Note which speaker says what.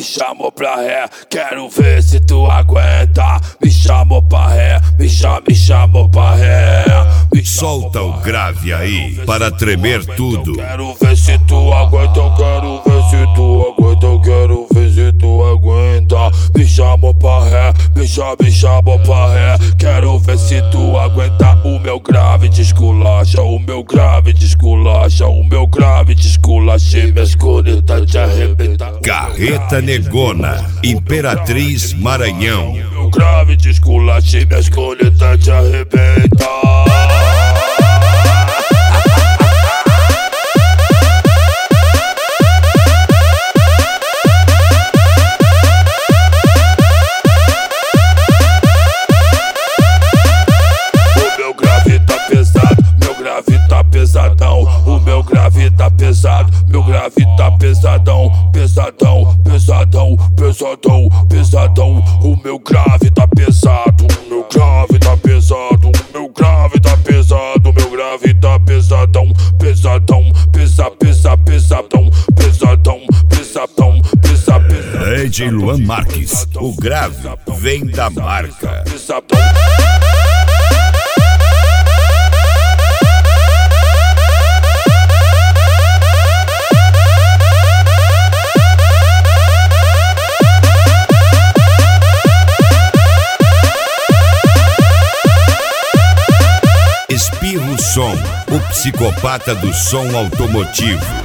Speaker 1: me chamou pra ré. Quero ver se tu aguenta. Me chamou pra ré, me chama, me chamou pra ré. Me
Speaker 2: Solta o grave aí para tremer tudo.
Speaker 1: Quero ver se tu aguenta, eu quero ver se tu aguenta, eu quero ver se tu aguenta. Me chamou pra ré, me chama, me chamou pra ré. Quero ver se tu aguenta o meu grave de esculacha, o meu grave de esculacha, o meu grave de esculacha. E minhas coritas te.
Speaker 2: Carreta Negona, Imperatriz Maranhão.
Speaker 1: Meu grave de esculacha e minhas te. Pesadão. O meu grave tá pesado, meu grave tá pesadão, pesadão, pesadão, pesadão, pesadão. O meu grave tá pesado, o meu grave tá pesado, o meu grave tá pesado, meu grave tá pesadão, pesadão, pesa, pesa, pesadão, pesadão, pesadão, pesa, pesa.
Speaker 2: DJ Luan Marques, o grave vem da marca.
Speaker 1: Pesadão.
Speaker 2: Espirro Som, o psicopata do som automotivo.